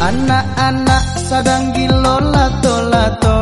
Anak-anak sadang gilola lato lato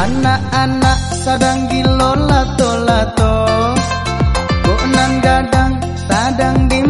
Anak-anak sadang gilo lato-lato Kok nan gadang sadang di